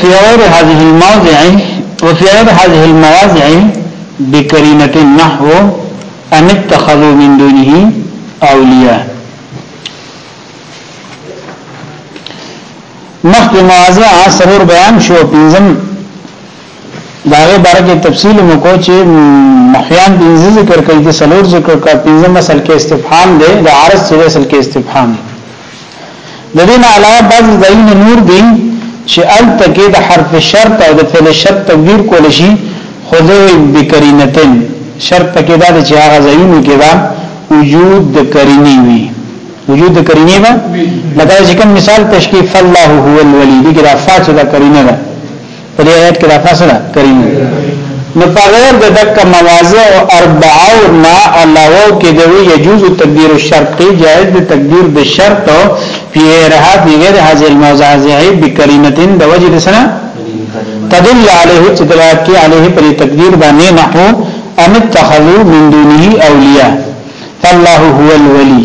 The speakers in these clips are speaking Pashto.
فی غیر هذه الموضع وفي غیر هذه المواضع بکرینه نحو ان اتخذوا من دونه اولیاء مخکې مواضع سرور بیان شو پنځم داغه باره کې تفصیل مو کو چې محیان پنځه ذکر کوي د سلور ذکر کا پنځم اصل کې استفهام دی د عرض سره اصل کې استفهام دی د دې نه علاوه بعض ځایونه نور دي چې ال تکي د حرف شرط او د فعل شرط تقدیر کول شي خو د بکرینتن شرط پکې دا چې هغه ځایونه کې دا وجود د کرینی وي وجود د کرینی به لکه چې کوم مثال تشکیف الله هو الولی دغه فاعل د کرینه ده په دې آیت کې دا فاصله کریم نو په غیر د دک مواضع او اربعو نه علاوه کې د یجوز تقدیر الشرط کې جائز د تقدیر د شرط او فی رها فی غیر هذه الموضع زعی بکلمه د وجه سره تدل علیه چې دلالت کوي علیه پر تقدیر باندې نحو ان اتخذوا من دونه اولیاء فالله هو الولی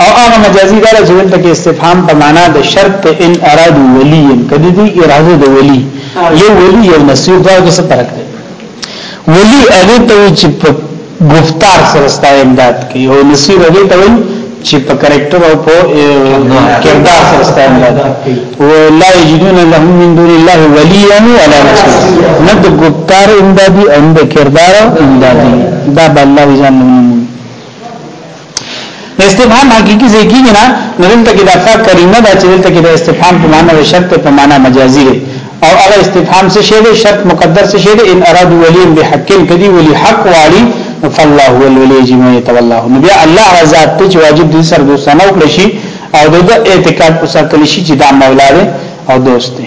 او هغه مجازي دا چې دلته کې استفهام په معنا د شرط ته ان ارادو ولی کدی دی اراده د ولی یو ولی یو نصیر دا د څه فرق دی ولی هغه ته چې په گفتار سره ستای امداد کوي او نصیر هغه ته چې په کریکټر او په کردار سره ستایم او لا یجدون لهم من دون الله ولیا ولا نصيرا نه د ګپتار امدادي او د کردار امدادي دا بل الله ځان نه استفهام حقيقي ځای کېږي نه نو دلته کې دا فا کریمه دا چې دلته کې د استفهام په معنا د شرط په معنا مجازي دی او هغه استفهام څه شی دی شرط مقدر څه شی دی ان اراد ولي بحقن کدي ولي حق واړي فالله هو الولي جمع يتولاه نو بیا الله ذات ته چې واجب دي سر دوستانه وکړي شي او د اعتقاد په سر کلی شي چې دا مولا دی او دوست دی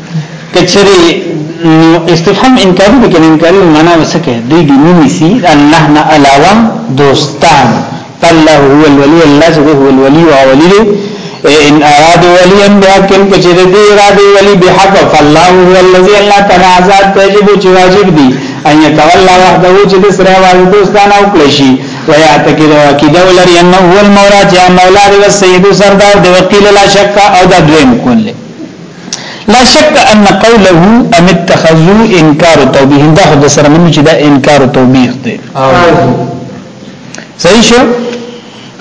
کچری نو استفهام انکاری دی کنه انکاری معنا وسکه دوی دی نومی سی الله نه علاوه دوستان الله هو الولی الله زده هو الولی او ولی دی ان اراد ولیا بحقن کچری دی ارادی ولی بحق فالله هو الذی الله تعالی آزاد تجب چی واجب دی ان یتولا وحده چې د سره والي دوستان او کلشي ويا تکید عقیده ولري انه هو المولى جاء مولا دی والسيد سردار دی وقيل لا شک او دا دویم کول لا شک ان قوله ام اتخذوا انکار توبیه دا خو د سره منو چې دا انکار توبیه دی صحیح شو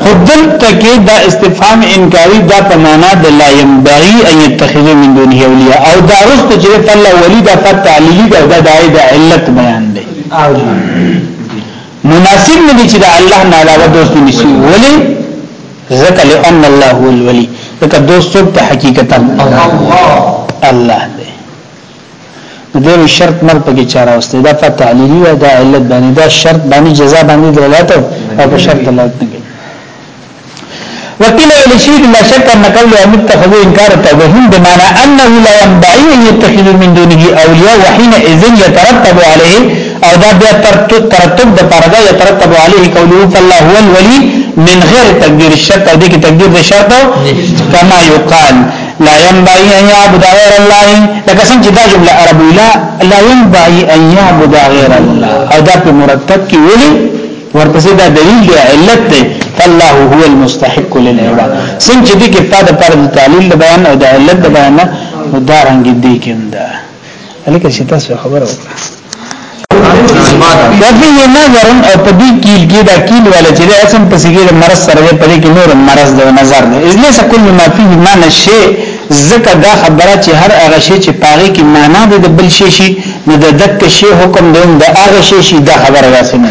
خدل تکي دا استفهام انکاری دا په معنا د لا ينبغي ان يتخذوا من دونه اولیاء او دا رست چې فلا ولی دا تعلیلی دا د علت بیان دی مناسب نه دي چې د الله نه علاوه دوست نشي ولی ذکر لأن الله هو الولي ذکر دوست سوک تا حقیقتا الله دے دیو شرط مر پکی چارا وسته دا پا تعلیلی و دا علت بانی دا شرط بانی جزا بانی دلالت او پا شرط دلالت نگی وقيل الشيء لا شك ان قول امد تخذو انكار التوحيد بمعنى انه لا ينبغي ان يتخذ من دونه اولياء وحينئذ يترتب عليه او دا بیا ترتب ترتب د پر دا يترتب عليه قوله فالله هو الولي من غير تقدير الشرط او دې کې تقدير د شرط کما يقال لا ينبغي ان يعبد غير الله لکه څنګه دا جمله عربي لا لا ينبغي ان يعبد غير الله او دا په مرتب کې ولي ورپسې دا دلیل دی علت دی فالله هو المستحق للعباد څنګه دې کې په د پر تعلیل بیان او د علت بیان دا رنګ دې کې الکه چې تاسو خبره وکړه وفي نظر او په دې کیل کې دا کیل ولا چې اسم په سګي د مرض سره په دې کې نور مرض د نظر نه اذا سکل ما فيه ما نشي زکه دا خبره چې هر هغه شی چې پاغي کې معنا د بل شي شي نو د دک شی حکم دی د هغه شی شي دا خبره واسه نه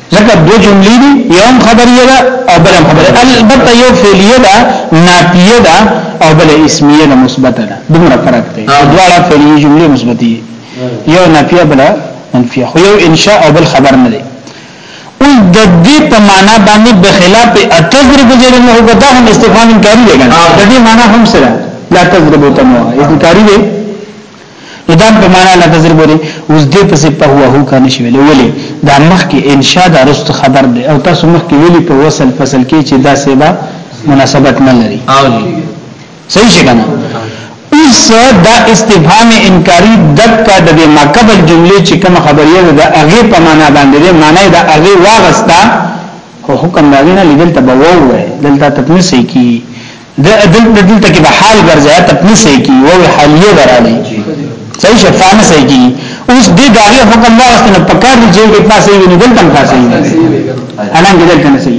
ځکه دو جملې دي یو هم خبریه ده او بل هم خبریه البته یو فعلیه ده نافیه ده او بل اسمیه ده مثبته ده دومره فرق دی دواړه فعلیه جملې مثبتې یو نافیه بل منفیه خو یو انشاء او بل خبر نه دی اوس د دې په معنا باندې بخلاف اتذرب جره نه هو دا هم استفهام انکاری دی کنه د دې معنا هم سره لا تذرب تمو انکاری دی نو دا په معنا لا تضرب دی اوس دې په سپه هو هو کنه شي ویلې ولې دا مخ کې انشاء دا رست خبر دی او تاسو مخ کې ویلې په وصل فصل کې چې دا سبا مناسبت نه لري او دې صحیح شي کنه اوس دا استفهام انکاری دکا د دې ماقبل جملې چې کوم خبرې ده هغه په معنا باندې ده معنی دا هغه واغستا خو حکم دا نه لیدل ته بوو دلته تدنسې کی د ادل په دلته کې به حال ګرځي تپ نه سي کی او حالیه براله صحیح شفا نه سي کی اوس د داغه حکم واغسته نه پکار دی چې په پاسه یې نه دلته پاسه یې انا دې کنه سي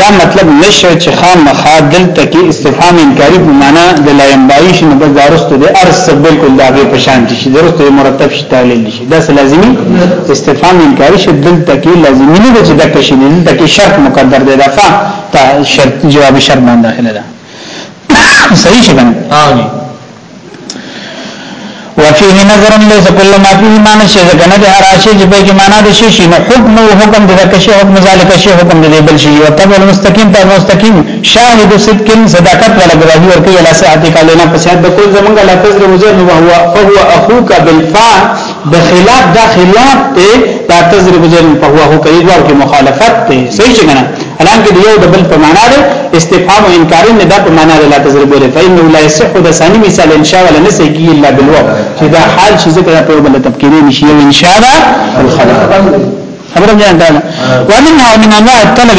دا مطلب نشه چې خام مخا دلته کې استفهام انکاری په معنا د لا ينبایش نه بس دارسته د ارس بالکل داغه په شان دي چې درسته مرتب شي تعلیل شي دا لازمي استفهام انکاری شي دلته کې لازمي نه چې د کښې دلته کې شرط مقدر دی دا تا شرط جواب شرط باندې داخله ده صحیح شګن آمین وفيه نظر ليس كل ما فيه معنى شيء ذکر نه ده راشي چې په کې معنا د شي شي نو حکم او حکم د ذکر شي حکم ذالک شي حکم د بل شي او تبع المستقيم تبع المستقيم شاهد صدق صداقت ولا گواهی ورته ولا صحت کالینا په صحت د کل زمونږ لفظ د وجه نو هو فهو اخوك بالفاء د خلاف دا خلاف ته دا تضرب زین په هو هو کوي دوه کې مخالفت ته صحیح څنګه الان کې یو د بل په معنا ده استفهام او انکار نه دا په معنا ده لا تضرب ولا فإنه لا يصح ده ثاني مثال ان شاء الله نسي کی الا بالواو چې دا حال شي ذکر په بل تفکیری نشي او ان شاء الله الخلق خبره مې ده ومنها من انواع الطلب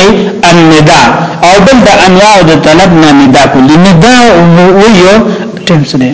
النداء او بل د انواع د طلب نه ندا کو لندا او یو ټیم سره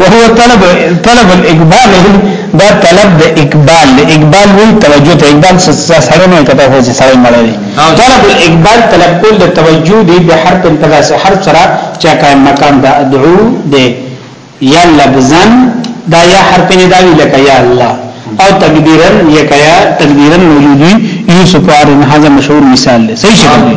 وهو طلب طلب الاقبال دا طلب د اقبال اقبال وی توجه ته اقبال سره نه کته هو چې سره مړی طلب الاقبال طلب کول د توجه دی به حرف انتظار سره حرف سره چا قائم مقام دا ادعو دی یا لبزن دا یا حرف نه دا وی لکه یا الله او تقدیرا یکیا تقدیرا موجودی یوسف ارن هاذا مشهور مثال دی صحیح شګل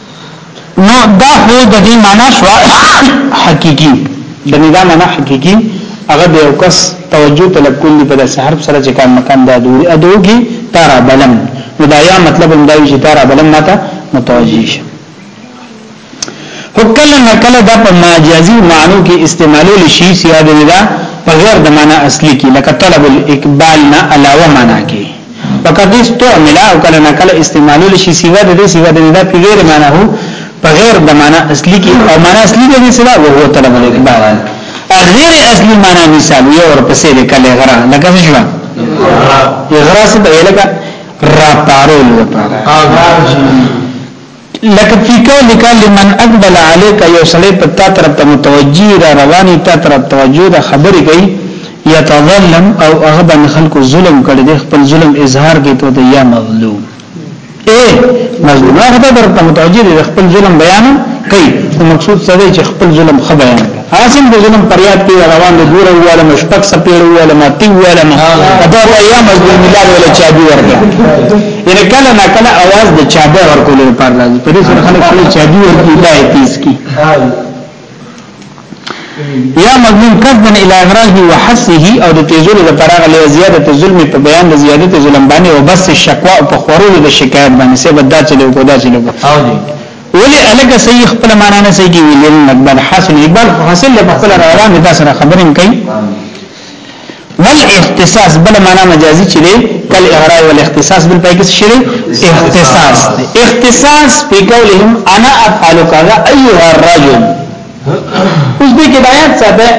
نو دا هو د دې معنا شو حقيقي د دې دا معنا حقيقي هغه د یو کس توجه طلب کول دی په داسې حرف سره چې کان مکان دا دوی ادوږي تارا بلم نو دا یا مطلب هم دا چې تارا بلم ماته متوجه شي وکل نکل دا په مجازي معنی کې استعمالول شي سیاد نه دا په غیر د معنی اصلي کې لکه طلب الاقبال نه علاوه معنی کې وقد استعمل او کله نه کله استعمالول شي سیوا د دې سیوا د دا په غیر معنا هو په غیر د معنا اصلي کې او معنا اصلي د دې سیوا او هو طلب الاقدار غیر اصلي معنا مثال یو ور پسې د کله غره لکه څه شو غره څه دی لکه را پارول لپاره لکه فیکا لیکا لمن اقبل علیکا یو سړی په تا طرف ته متوجی را روانی تا طرف توجه ده خبری کوي یتظلم او هغه باندې خلکو ظلم کړی دی خپل ظلم اظهار کوي ته ته یا مظلوم اے مظلوم هغه طرف ته متوجی دی خپل ظلم بیان کوي مقصود څه دی چې خپل ظلم خبره حاصل د ظلم پریاد کې روان دي ګوره واله مشپک سپیړو واله ماتي واله ما دا یا مظلوم ملال ولا چا دی ورته ان کله نا کله आवाज د چا به ورکول پر راځي په دې سره خلک کله چا دی ورته دا تیز کی یا مظلوم کذن الى اغراضه وحسه او د تیزول د فراغ له زیادت ظلم په بیان د زیادت ظلم باندې او بس شکوا او په خورو د شکایت باندې سبب دا چې له کو دا چې له ولی الګ صحیح خپل معنا نه صحیح کی ویل نقبل حاصل اقبال حاصل له خپل راړه نه تاسو را خبرې کوي ول اختصاص بل معنا مجازي چې دی کل اغراء ول اختصاص بل پای کې شری اختصاص دی اختصاص په قولهم انا افعل کذا ايها الرجل اوس دې کې آیات ساته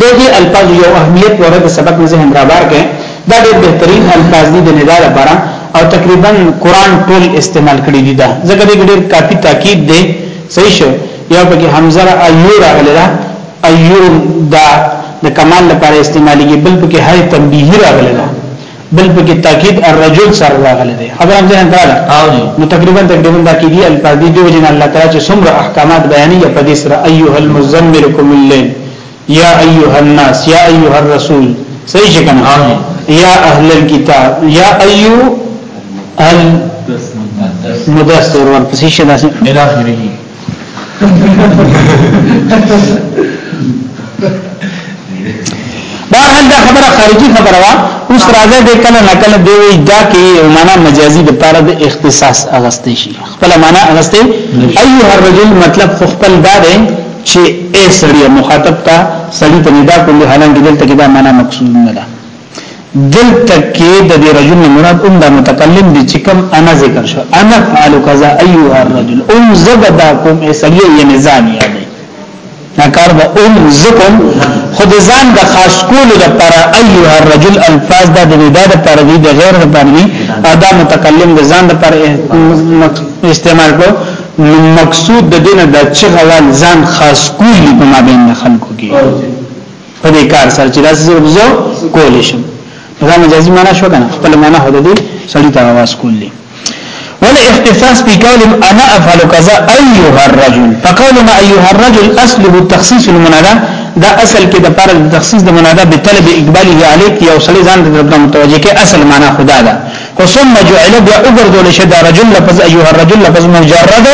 د دې الفاظو یو اهمیت وره د سبق نه ذهن رابار کړي دا ډېر بهترین الفاظ دي د ندا لپاره او تقریبا قران ټول استعمال کړی دی دا ځکه دې ډېر کافی تاکید دی صحیح شو یو پکې حمزه را ایور راغلی دا ایور دا د کمال لپاره استعمالېږي بل پکې هاي تنبیه راغلی دا بل پکې تاکید الرجل سره راغلی دی خبر هم ځان کړه نو تقریبا تقریبا دا کې دی الفاظ دی دیو جن الله تعالی چې څومره احکامات بیانې یا په دې سره ایه المزمل کوم الليل یا ایه الناس یا ایه الرسول صحیح څنګه یا اهل الكتاب یا ایه المدثر ورپسې شته الى اخره بارحال دا خبره خارجي خبره وا اوس راځي د کله نه کله دی وی دا کې او معنا مجازي د پاره د اختصاص اغستې شي خپل معنا اغستې ايو هر رجل مطلب خپل دا دی چې اے سړی مخاطب تا سړی ته ندا کولی حالانکه دلته کې دا معنا مقصود نه ده دلته کې د دې رجل نه مراد هم دا متکلم دي چې کوم انا ذکر شو انا فعل کذا ايها الرجل ام زبدا کوم اسړي یعنی ځان یادې دا کار به ام زکم خود ځان د خاص کول د پر ايها الرجل الفاظ د ندا د پر دي د غیر د پر دي ادا متکلم د ځان د پر استعمال کو مقصود د دینه د چغوال ځان خاص کولی په مابین خلکو کې په دې کار سره چې داسې ضرب زو کول شم دا مجازي معنا شو کنه خپل معنا هدا دي سړی ته आवाज کولی ولا اختصاص په قول انا افعل كذا ايها الرجل فقولنا ايها الرجل اصله تخصيص المنادى دا اصل کې د پر تخصیص د منادا به طلب اقباله علیک یو سړي ځان د متوجه کې اصل معنا خدا ده خو ثم جعل بیا وګرځول شي دا رجل لفظ ایها الرجل لفظ مجرد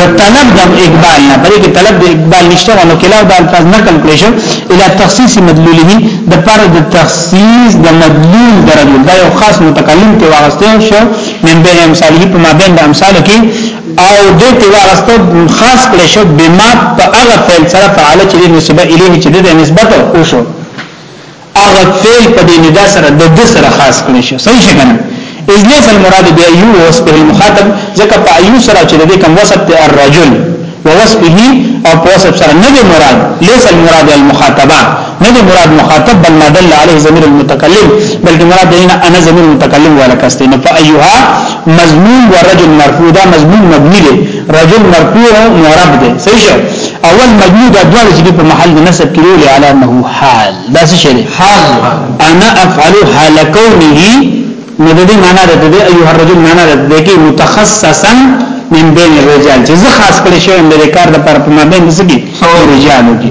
د طلب د اقبال نه بلې کې طلب د اقبال نشته نو کله دا الفاظ نه کم کړی شو اله تخصیص مدلوله د پر د تخصیص د مدلول د رجل دا یو خاص متکلم ته واغسته شو من بین امثاله په ما بین د امثال کې او د ته واغسته خاص کړی شو بما په هغه فعل سره فعال چې نسبه الیه چې د نسبت او شو هغه فعل په دې ندا سره د د سره خاص کړی شو صحیح شي کنه اذ ليس المراد بأيو وصفه المخاطب ځکه په ايو سره چې د کوم وصف ته الرجل ووصفه او په وصف سره نه دی مراد ليس المراد المخاطبه نه دی مراد مخاطب بل ما دل عليه ضمير المتكلم بلکې مراد هنا انا ضمير المتكلم ولا کسته نه فايها مضمون ورجل مرفوع دا مضمون مبني دی رجل مرفوع معرب دی صحیح شو اول مبني دا دوه چې په محل نسب کې ویل علامه حال دا څه شي حال انا افعل حال كونه نو دې معنا ده دې ايو هر رجل معنا ده دې کې متخصصا من بين الرجال چې زه خاص کړی شوم د کار د پر په مابین کې سګي رجالو کې